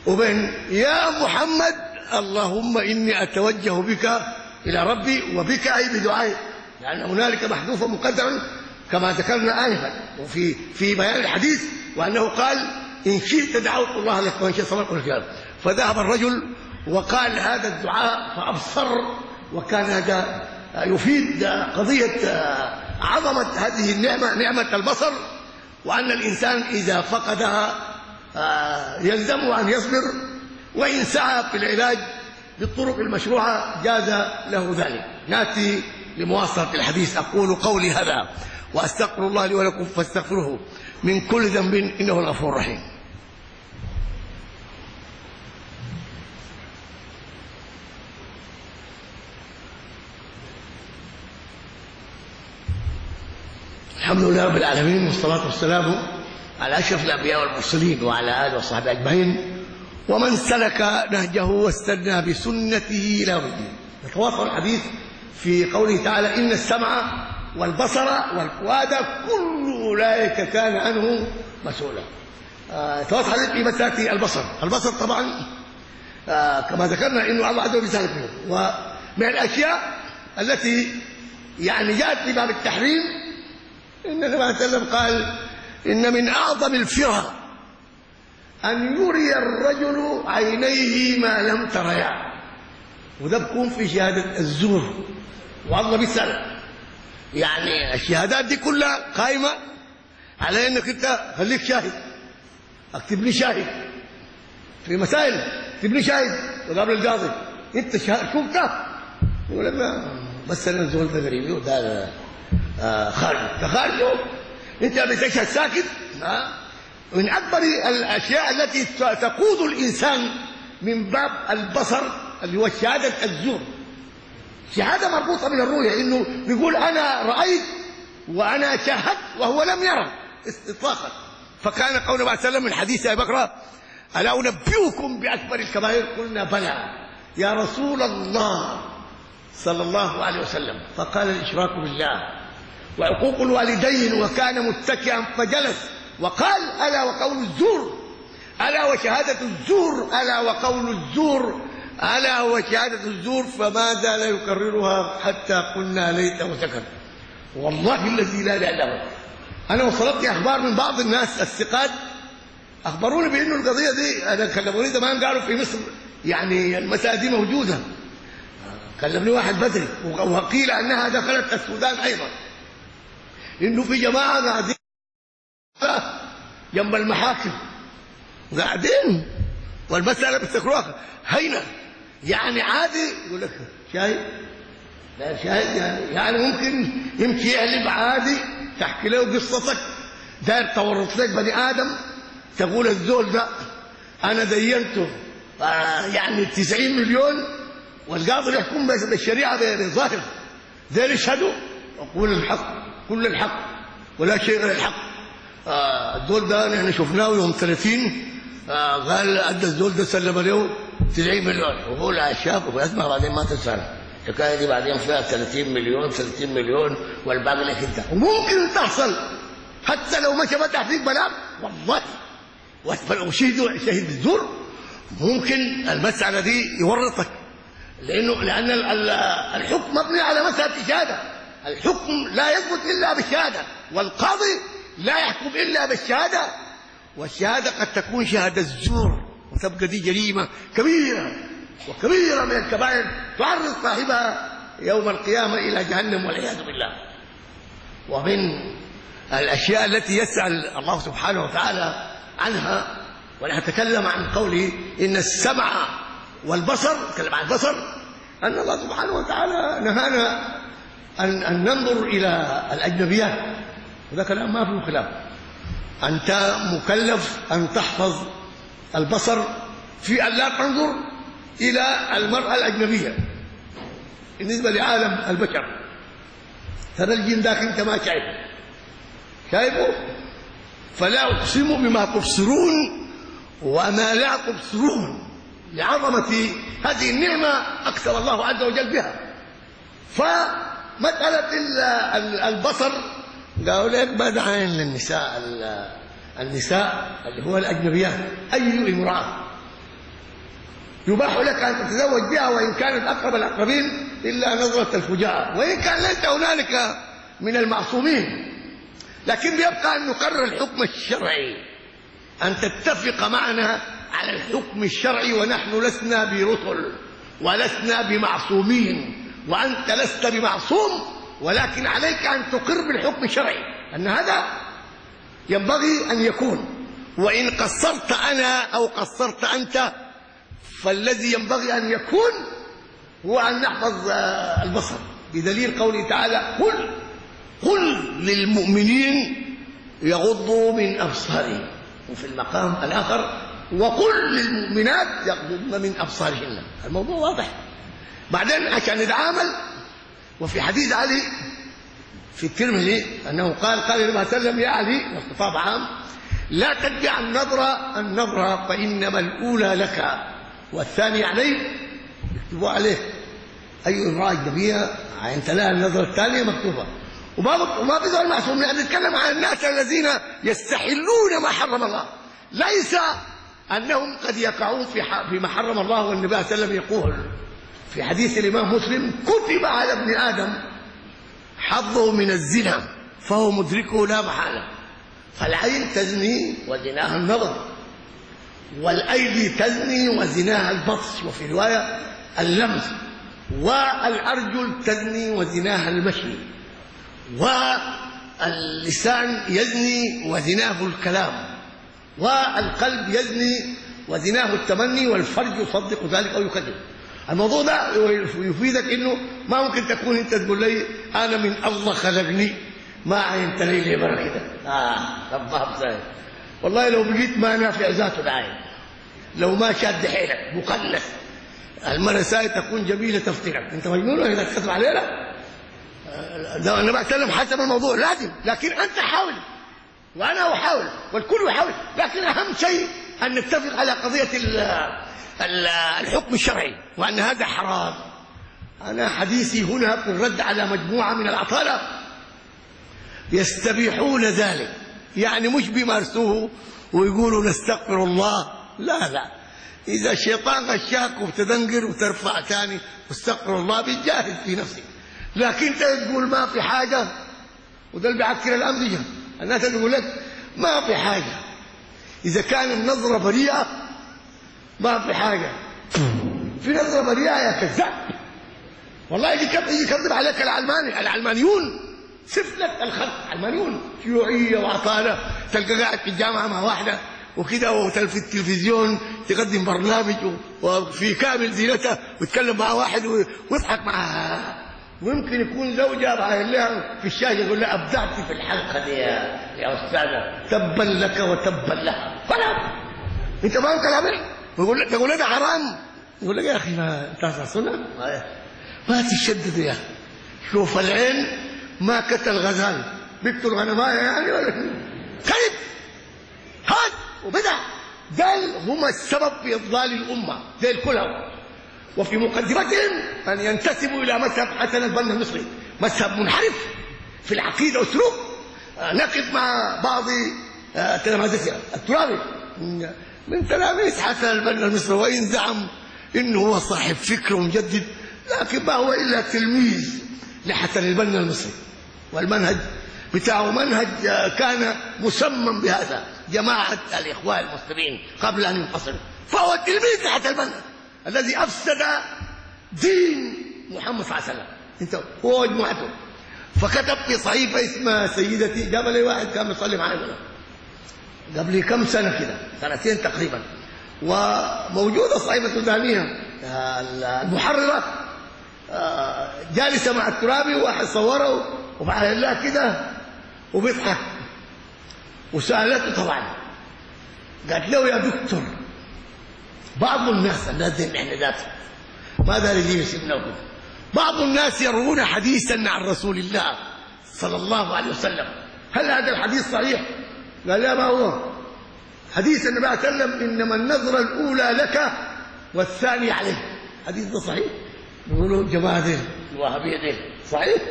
وبين يا محمد اللهم إني أتوجه بك إلى ربي وبك أي بدعائي. لأن يعني هنالك محذوف مقدر كما ذكرنا آنفا. وفي في بيان الحديث وأنه قال إن شئت دعوت الله لك وإن شئت صبرت لك. فذهب الرجل وقال هذا الدعاء فأبصر وكان هذا يفيد قضية عظمه هذه النعمة نعمة البصر وأن الإنسان إذا فقدها يلزمه أن يصبر وإن سعى في العلاج بالطرق المشروعة جاز له ذلك. نأتي لمواصلة الحديث. أقول قولي هذا وأستغفر الله لي ولكم فاستغفروه. من كل ذنب إنه الغفور الرحيم. الحمد لله رب العالمين والصلاة والسلام على أشرف الأنبياء والمرسلين وعلى آله وصحبه أجمعين. ومن سلك نهجه واستنى بسنته إلى يوم الدين. يتواصل الحديث في قوله تعالى إن السمع والبصر والفؤاد كل أولئك كان عنه مسؤولا. آه تواصل الحديث في مسألة البصر. البصر طبعا آه كما ذكرنا إنه الله عز وجل سالك منه ومن الأشياء التي يعني جاءت في باب التحريم النبي عليه وسلم قال إن من أعظم الفرى أن يري الرجل عينيه ما لم تريا. وده بكون في شهادة الزور والله بيسال يعني الشهادات دي كلها قائمة على إنك أنت خليك شاهد. اكتب لي شاهد. في مسائل اكتب لي شاهد. وقبل القاضي. أنت شاهد شفتها يقول لك بس أنا الزول ده قريب وده آه خارج خارج انت بتشهد ساكت من أكبر الأشياء التي تقود الإنسان من باب البصر اللي هو شهادة الزور. شهادة مربوطة من الرؤيه إنه بيقول أنا رأيت وأنا شاهدت وهو لم يرى اطلاقا. فكان قول الله عليه وسلم من حديث أبي بكر ألا أنبئكم بأكبر الكبائر؟ قلنا بلى. يا رسول الله. صلى الله عليه وسلم. فقال الإشراك بالله. وعقوق الوالدين وكان متكئا فجلس وقال ألا وقول الزور؟ ألا وشهادة الزور؟ ألا وقول الزور؟ ألا وشهادة الزور؟ فما زال يكررها حتى قلنا ليته سكت والله الذي لا اله الا هو أنا وصلتني أخبار من بعض الناس الثقات. أخبروني بانه القضية دي أنا كلموني زمان قالوا في مصر يعني المساله دي موجودة. كلمني واحد بدري وقيل أنها دخلت السودان أيضا. انه في جماعة قاعدين جنب المحاكم. قاعدين والمسألة بيفتكروها هينة يعني عادي يقول لك شاهد لا شاهد يعني يعني ممكن يمشي يقلب عادي تحكي له قصتك. داير تورط لك بني آدم تقول الزول ده أنا دينته آه، يعني 90 مليون والقاضي يحكم بالشريعة بظاهر ذيل يشهدوا. وقول الحق. كل الحق. ولا شيء غير الحق. آه، الدول ده نحن شفناه يوم 30 آه، قال أدى الدول ده سلم له 90 مليون. وهو لا شاف واسمع بعدين ما تسال الحكاية دي بعدين فيها 30 مليون 30 مليون والباقي لك انت. وممكن تحصل. حتى لو ما فتح فيك بلاغ والله. وشهد شهد الزور ممكن المسألة دي يورطك. لأنه لأن الحكم مبني على مسألة الشهاده الحكم لا يثبت إلا بالشهادة والقاضي لا يحكم إلا بالشهادة. والشهادة قد تكون شهادة الزور وتبقى دي جريمة كبيرة وكبيرة من الكبائر تعرض صاحبها يوم القيامة إلى جهنم والعياذ بالله. ومن الأشياء التي يسأل الله سبحانه وتعالى عنها ونتكلم عن قوله إن السمع والبصر تكلم عن البصر أن الله سبحانه وتعالى نهانا أن أن ننظر إلى الأجنبيات. وده كلام ما فيه خلاف. أنت مكلف أن تحفظ البصر في أن لا تنظر إلى المرأة الأجنبية. بالنسبة لعالم البشر ترى الجن ذاك أنت ما شايفه. شايفه؟ فلا أقسم بما تبصرون وما لا تبصرون. لعظمة هذه النعمة أكثر الله عز وجل بها. فمسألة البصر قالوا لك بدا عين للنساء النساء اللي هو الأجنبيات أي امرأة؟ يباح لك أن تتزوج بها وإن كانت أقرب الأقربين إلا نظرة الفجاء وإن كان ليس هنالك من المعصومين. لكن يبقى أن نقرر الحكم الشرعي أن تتفق معنا على الحكم الشرعي ونحن لسنا برسل ولسنا بمعصومين وأنت لست بمعصوم ولكن عليك أن تقر بالحكم الشرعي أن هذا ينبغي أن يكون وإن قصرت أنا أو قصرت أنت فالذي ينبغي أن يكون هو أن نحفظ البصر بدليل قوله تعالى قل قل للمؤمنين يغضوا من أبصارهم. وفي المقام الآخر وقل للمؤمنات يغضضن من أبصارهن. الموضوع واضح. بعدين عشان نتعامل وفي حديث علي في الترمذي أنه قال قال النبي صلى الله عليه وسلم يا علي واخطاب عام لا تتبع النظره النظره فإنما الأولى لك والثاني عليك يكتبوا عليه. أي امراه اجنبيه أنت لها النظره الثانية مكتوبة. وما في زول معصوم نتكلم عن الناس الذين يستحلون ما حرم الله. ليس أنهم قد يقعون في فيما حرم الله والنبي صلى الله عليه وسلم يقول في حديث الإمام مسلم كتب على ابن آدم حظه من الزنا فهو مدركه لا محالة. فالعين تزني وزناها النظر والأيدي تزني وزناها البطش وفي رواية اللمس والأرجل تزني وزناها المشي واللسان يزني وزناه الكلام. والقلب يزني وزناه التمني والفرج يصدق ذلك أو يكذب الموضوع ده يفيدك إنه ما ممكن تكون أنت تقول لي أنا من الله خلقني ما عينت لي ليه برا كده. آه ربها بزاي والله لو بقيت ما نافع ذاته العين. لو ما شاد حيلك مقلس المرأة ساي تكون جميلة تفترك أنت مجنون ولا تكذب علينا؟ ده أنا بتكلم حسب الموضوع لازم. لكن أنت حاول. وأنا أحاول والكل يحاول لكن أهم شيء أن نتفق على قضية ال ال الحكم الشرعي وأن هذا حرام. أنا حديثي هنا في الرد على مجموعة من العطالة يستبيحون ذلك. يعني مش بيمارسوه ويقولوا نستغفر الله. لا لا. إذا الشيطان غشاك وبتدنقر وترفع ثاني واستغفر الله بتجاهد في نفسك. لكن أنت تقول ما في حاجة وده اللي بيعكر الأمر الناس تقول لك ما في حاجة. إذا كان النظرة بريئة ما في حاجة. في نظرة بريئة يا كذاب. والله يجي كذب يجي يكذب عليك العلماني العلمانيون. صف لك الخلق علمانيون شيوعيه وعطالة. تلقى قاعد في الجامعة مع واحدة وكده وفي التلفزيون تقدم برنامج وفي كامل زينته ويتكلم مع واحد ويضحك معها ويمكن يكون زوجها رايح لها في الشاشه يقول لها ابدعتي في الحلقة دي يا يا أستاذة. تبا لك وتبا لها. خلاص. أنت فاهم كلامي ويقول لك يقول لك ده حرام. يقول لك يا أخي ما تاسع سنه ما, تشدد يا. أخي شوف العين ما كتل غزال. بيقتل غنماية يعني ولا كذب. هاد. وبدع قال هم السبب في اضلال الأمة. زي الكلها وفي مقدمتهم أن ينتسبوا إلى مذهب حسن البنا المصري. مذهب منحرف في العقيدة والسلوك. نقف مع بعض تلامذتنا الترابي من تلاميذ حسن البنا المصري وإن زعم إنه هو صاحب فكر مجدد لكن ما هو إلا تلميذ لحسن البنا المصري. والمنهج بتاعه منهج كان مسمم بهذا. جماعة الإخوان المسلمين قبل أن ينفصلوا. فهو تلميذ لحسن البنا الذي أفسد دين محمد صلى الله عليه وسلم. انت هو مجموعته فكتب في صحيفة اسمها سيدتي جاب لي واحد كان بيصلي معي قبل كم سنة كده؟ سنتين تقريبا. وموجودة صحيفة ثانية المحرره جالسة مع الترابي واحد صوره وبعد الله كده وبيضحك. وسألته طبعا. قالت له يا دكتور بعض الناس الناس دي إحنا ذاته ما داري وكده بعض الناس يروون حديثا عن رسول الله صلى الله عليه وسلم. هل هذا الحديث صحيح؟ قال لا ما هو. حديث النبي صلى الله عليه وسلم إنما النظرة الأولى لك والثانية عليه حديث ده صحيح؟ يقولوا الجماعه دي الوهابية دي صحيح؟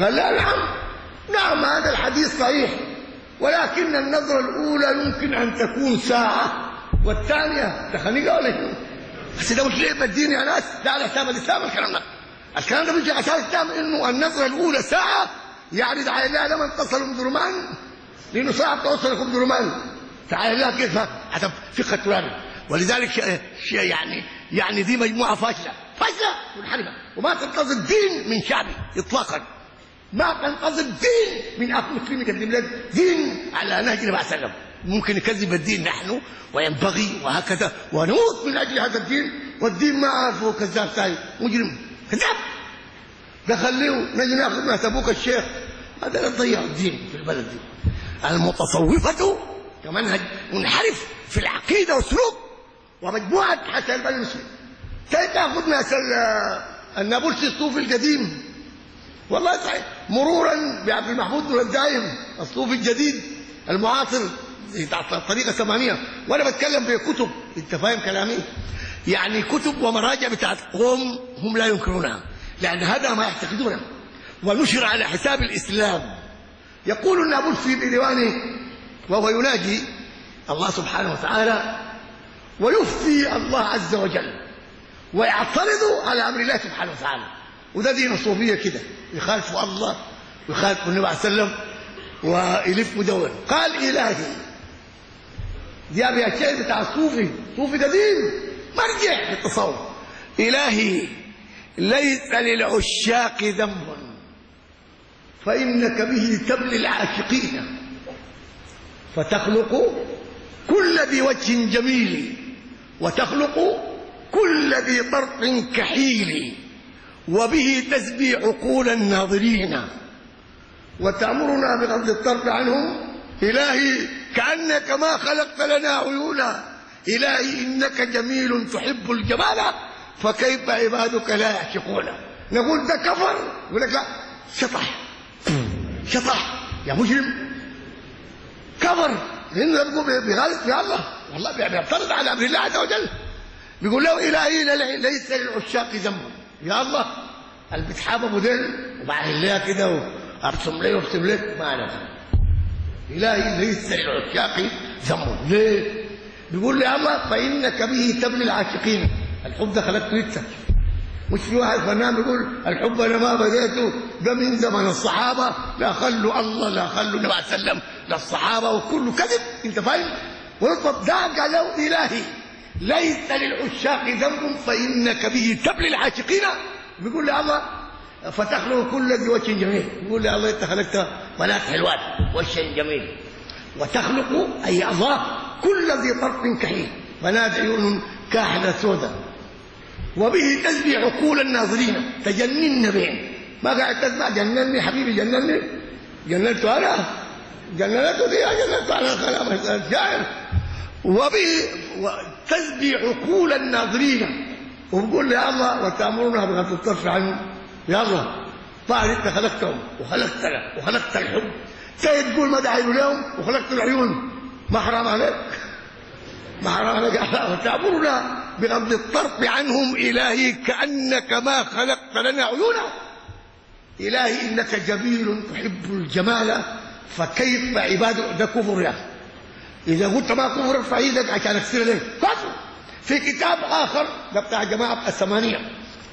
قال لا نعم نعم هذا الحديث صحيح. ولكن النظرة الأولى يمكن أن تكون ساعة. والثانيه ده خليقه ولا بس ده مش ليه بديني يا ناس؟ ده على حساب الاسلام الكلام ده. الكلام ده بيجي على أساس الاسلام إنه النظرة الأولى ساعة يعني ده على لما اتصلوا بدرمان لأنه ساعة توصلكم بدرمان تعالى الله كيف حسب فقه الترابي ولذلك شيء يعني يعني دي مجموعة فاشلة. فاشلة؟ منحرفه وما تنقذ الدين من شعبه اطلاقا. ما تنقذ الدين من اخ مسلم يقدم لك. دين على نهج النبي صلى الله عليه وسلم. ممكن نكذب الدين نحن وينبغي وهكذا. ونموت من أجل هذا الدين والدين ما عارفه كذاب ثاني مجرم كذاب. ده خليه نجي نأخذ ما تبوك الشيخ. هذا تضيع الدين في البلد دي. المتصوفة كمنهج منحرف في العقيدة والسلوك ومجموعة حتى البلد المسلم. تأخذ ناس النابلسي الصوفي القديم؟ والله صحيح مرورا بعبد المحمود بن الدايم الصوفي الجديد المعاصر. الطريقة الثمانيه وأنا بتكلم بكتب. أنت فاهم كلامي؟ يعني كتب ومراجع بتاعت قوم هم لا ينكرونها. لأن هذا ما يعتقدونه. ونشر على حساب الإسلام. يقول النابلسي بديوانه وهو يناجي الله سبحانه وتعالى ويفتي الله عز وجل ويعترض على أمر الله سبحانه وتعالى. وده دين الصوفيه كده. يخالفوا الله ويخالفوا النبي عليه وسلم ويلف مدون قال إلهي دي أبي الشيء بتاع الصوفي ده دين مرجع للتصوف إلهي ليس للعشاق ذنب. فإنك به تبلي العاشقين. فتخلق كل ذي وجه جميل وتخلق كل ذي طرف كحيل وبه تسبي عقول الناظرين. وتأمرنا بغض الطرف عنهم إلهي كأنك ما خلقت لنا عيونا. إلهي إنك جميل تحب الجمال فكيف عبادك لا يعشقون؟ نقول ده كفر يقول لك لا شطح. شطح. يا مجرم. كفر. لأنه يقول بغالب في الله. والله بيعترض على أمر الله عز وجل. بيقول له إلهي ليس للعشاق ذنب. يا الله اللي بتحاب ابو دل وبعد لها كده وارسم لي وارسم لك ما أنا. إلهي ليس للعشاق ذنب. ليه؟ بيقول لي أما فإنك به تبني العاشقين. الحب ده انت مش في واحد فنان بيقول الحب أنا ما بديته. ده من زمن الصحابة. لا خلوا الله لا خلوا النبي عليه وسلم. لا الصحابة وكله كذب. أنت فاهم؟ ويطلب ده له إلهي. ليس للعشاق ذنب فإنك به تبلي العاشقين. بيقول لي الله فتخلق كل ذي وجه جميل. بيقول لي الله انت خلقت بنات حلوات وجه جميل. وتخلق أي الله كل ذي طرف كحيل بنات عيون كاحلة سوداء. وبه تسبي عقول الناظرين تجنن بين ما قاعد تسمع جنني حبيبي جنني. جننت أنا؟ جننته دي جننت أنا؟ كلام الشاعر وتسبي عقول الناظرين. وبقول يا الله وتامرنا بغض الطرف عنهم الله طبعا انت خلقتهم وخلقتنا وخلقت الحب. تيجي تقول ما دعينا لهم وخلقت العيون. ما حرام عليك. ما حرام عليك. وتامرنا بغض الطرف عنهم. إلهي كأنك ما خلقت لنا عيونا. إلهي إنك جميل تحب الجمال فكيف عبادك ده كفر يا أخي؟ إذا قلت ما كفر ارفع إيدك عشان أكسر لك كفر. في كتاب آخر ده بتاع جماعة الثمانية.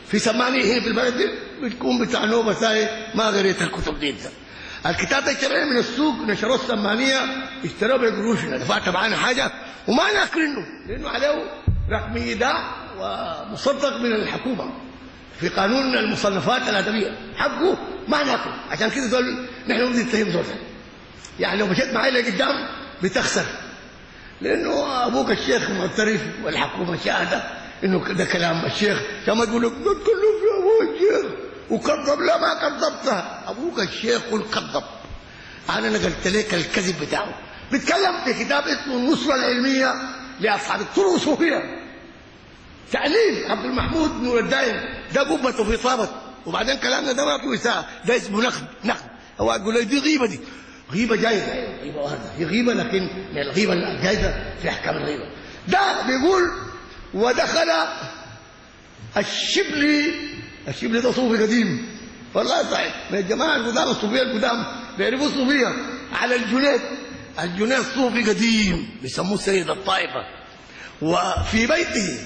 في ثمانية هنا في البلد دي. بتكون بتاع نوبة ساي ما قريت الكتب دي ده الكتاب ده اشتريناه من السوق نشروه الثمانيه اشتروه بقروشنا دفعت معانا حاجة وما ناكلينه لأنه عليه رقم إيداع ومصدق من الحكومة في قانون المصنفات الأدبية. حقه ما ناكل عشان كده دول نحن نريد نتهم زول يعني لو مشيت معي لقدام بتخسر. لأنه أبوك الشيخ معترف والحكومة شاهدة إنه ده كلام الشيخ. كما تقول لك تكلم في أبوك الشيخ. وكذب. لا ما كذبتها. أبوك الشيخ الكذب. أنا نقلت لك الكذب بتاعه. بيتكلم في كتاب اسمه النصرة العلمية لأصحاب الطرق الصوفية. تعليم عبد المحمود نور الدايم. ده قبته في طابت وبعدين كلامنا ده ما فيه ساعه ده اسمه نقد نقد هو يقول لك دي غيبة دي. غيبة جايزة. غيبة واحدة. هي غيبة لكن من الغيبة الجايزة في أحكام الغيبة. ده بيقول ودخل الشبلي الشبلي ده صوفي قديم. والله صحيح. من الجماعة القدام الصوفية القدام بيعرفوا الصوفيه على الجنيد. الجنيد صوفي قديم. بيسموه سيد الطائفة. وفي بيته.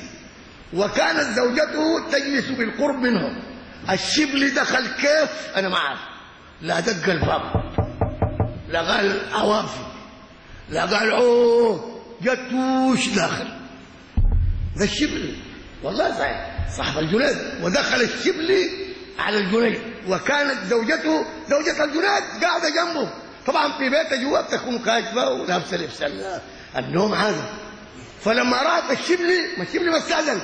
وكانت زوجته تجلس بالقرب منه الشبل دخل كيف؟ أنا ما عارف لا دق الباب. لا قال عوافي لا قال أوه. جتوش داخل؟ ده الشبل والله صحيح. صاحب الجنيد ودخل الشبل على الجنيد وكانت زوجته زوجة الجنيد قاعدة جنبه. طبعا في بيته جوا بتكون كاشفة ولابسة لبس النوم هذا. فلما رأت الشبل ما الشبل ما استأذن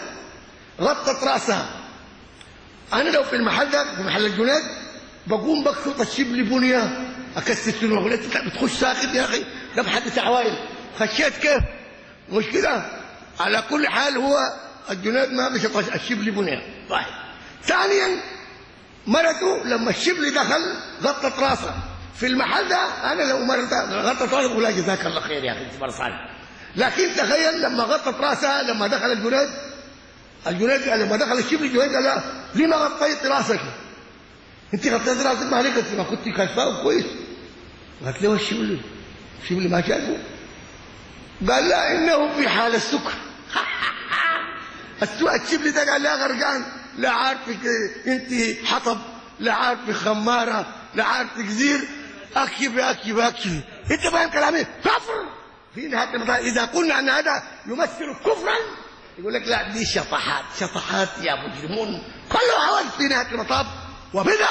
غطت رأسها. أنا لو في المحل ده في محل الجنيد بقوم بخطط الشبل بنية. أكسس له قلت بتخش ساكت يا أخي ده محل بتاع وائل خشيت كيف؟ مش كده على كل حال هو الجنيد ما بشط الشبل بنيه طيب. ثانيا مرته لما الشبل دخل غطت راسها في المحل ده أنا لو مرتها غطت راسها بقول لها جزاك الله خير يا أخي أنت مرصان لكن تخيل لما غطت راسها لما دخل الجنيد الجنيد لما دخل الشبل الجنيد قال لما غطيت راسك؟ أنت غطيت راسك ما عليك ما كنت كشفاه كويس قالت له الشبل الشبل ما شافه. قال لا إنه في حال السكر الشبل ده قال لا غرقان لا عارفك أنت حطب لا عارفك خمارة لا عارفك زير. اكشف اكشف اكشف أنت فاهم كلامي؟ كفر. في نهاية المطاف. إذا قلنا أن هذا يمثل كفرا يقول لك لا دي شطحات شطحات يا مجرمون كله هوس في نهاية المطاف. وبدع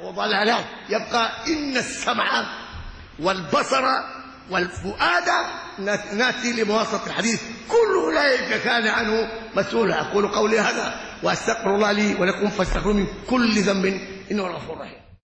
وضلالات يبقى إن السمع والبصر والفؤاد ناتي لمواصلة الحديث. كل أولئك كان عنه مسؤولا. أقول قولي هذا وأستغفر الله لي ولكم فاستغفروا من كل ذنب. إنه غفور رحيم